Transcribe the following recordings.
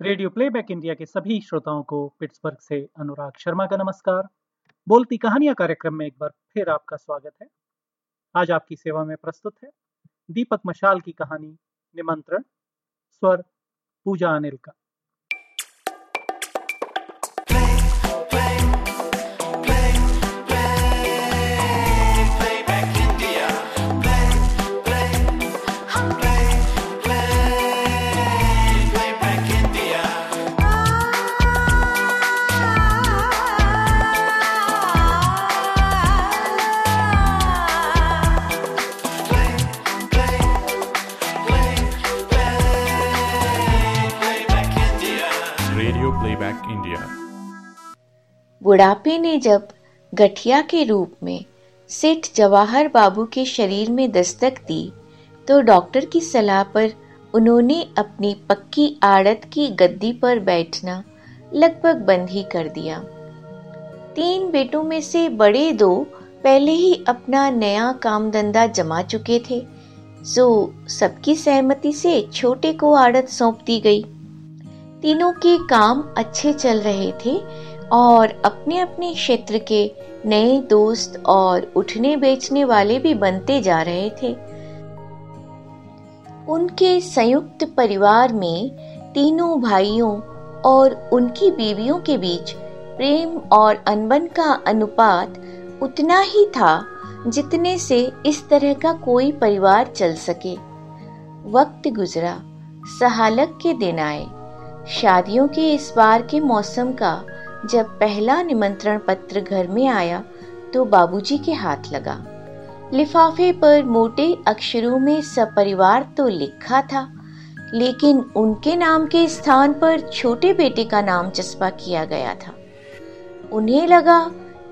Radio playback India के सभी श्रोताओं को पिट्सबर्ग से अनुराग शर्मा का नमस्कार। बोलती कहानियाँ कार्यक्रम में एक बार फिर आपका स्वागत है। आज आपकी सेवा में प्रस्तुत है दीपक मशाल की कहानी, निमंत्रण, स्वर, पूजा अनिल का। Playback India. बुढ़ापे ने जब गठिया के रूप में सेठ जवाहर बाबू के शरीर में दस्तक दी तो डॉक्टर की सलाह पर उन्होंने अपनी पक्की आड़त की गद्दी पर बैठना लगभग बंद ही कर दिया। तीन बेटों में से बड़े दो पहले ही अपना नया काम धंधा जमा चुके थे, सो सबकी सहमति से छोटे को आड़त सौंप दी गई। तीनों के काम अच्छे चल रहे थे और अपने अपने क्षेत्र के नए दोस्त और उठने बेचने वाले भी बनते जा रहे थे। उनके संयुक्त परिवार में तीनों भाइयों और उनकी बीवियों के बीच प्रेम और अनबन का अनुपात उतना ही था जितने से इस तरह का कोई परिवार चल सके। वक्त गुजरा, सहालक के दिन आए। शादियों के इस बार के मौसम का जब पहला निमंत्रण पत्र घर में आया तो बाबूजी के हाथ लगा। लिफाफे पर मोटे अक्षरों में सपरिवार तो लिखा था, लेकिन उनके नाम के स्थान पर छोटे बेटे का नाम चस्पा किया गया था। उन्हें लगा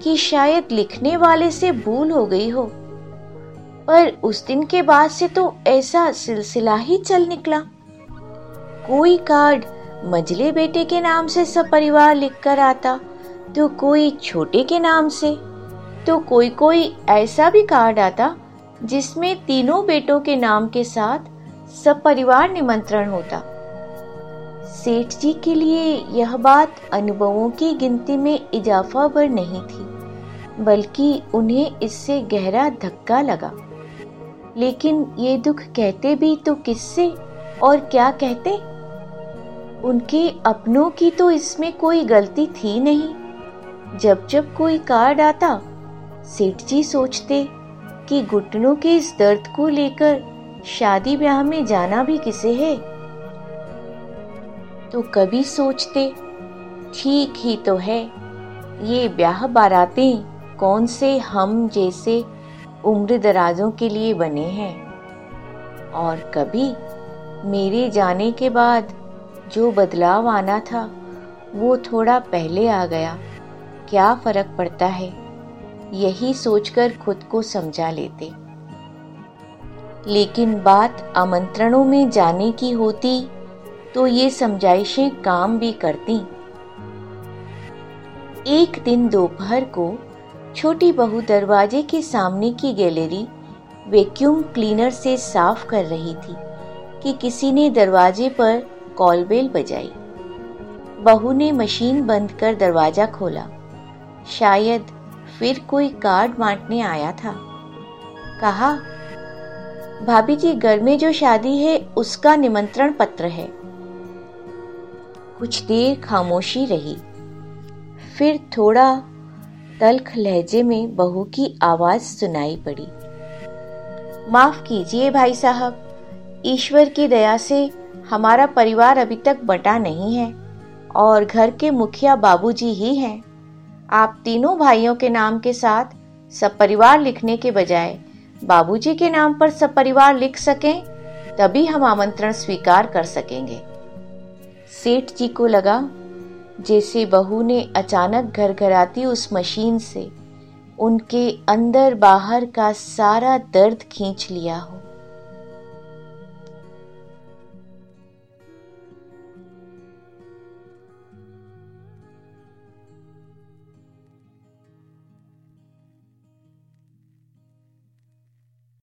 कि शायद लिखने वाले से भूल हो गई हो। पर उस दिन के बाद से तो ऐसा सिलसिला ही चल निकला। कोई कार्ड मजले बेटे के नाम से सब परिवार लिख कर आता। तो कोई छोटे के नाम से तो कोई कोई ऐसा भी कार्ड आता, जिसमें तीनों बेटों के नाम के साथ सब परिवार निमंत्रण होता। सेठ जी के लिए यह बात अनुभवों की गिनती में इजाफा भर नहीं थी, बल्कि उन्हें इससे गहरा धक्का लगा। लेकिन ये दुख कहते भी तो किससे और क्या कहते? उनके अपनों की तो इसमें कोई गलती थी नहीं। जब जब कोई कार्ड आता सेठ जी सोचते कि घुटनों के इस दर्द को लेकर शादी ब्याह में जाना भी किसे है। तो कभी सोचते, ठीक ही तो है, ये ब्याह बारातें कौन से हम जैसे उम्र दराजों के लिए बने हैं। और कभी मेरे जाने के बाद जो बदलाव आना था, वो थोड़ा पहले आ गया। क्या फ़र्क पड़ता है? यही सोचकर खुद को समझा लेते। लेकिन बात आमंत्रणों में जाने की होती तो ये समझाइशें काम भी करती। एक दिन दोपहर को छोटी बहू दरवाजे के सामने की गैलरी वैक्यूम क्लीनर से साफ़ कर रही थी कि किसी ने दरवाजे पर कॉल बेल बजाई। बहू ने मशीन बंद कर दरवाज़ा खोला। शायद फिर कोई कार्ड बांटने आया था। कहा, भाभी जी घर में जो शादी है, उसका निमंत्रण पत्र है। कुछ देर खामोशी रही। फिर थोड़ा तलख लहजे में बहू की आवाज़ सुनाई पड़ी। माफ़ कीजिए भाई साहब, ईश्वर की दया से हमारा परिवार अभी तक बटा नहीं है और घर के मुखिया बाबूजी ही हैं। आप तीनों भाइयों के नाम के साथ सपरिवार लिखने के बजाय बाबूजी के नाम पर सपरिवार लिख सकें, तभी हम आमंत्रण स्वीकार कर सकेंगे। सेठ जी को लगा जैसे बहू ने अचानक घर घर आती उस मशीन से उनके अंदर बाहर का सारा दर्द खींच लिया हो।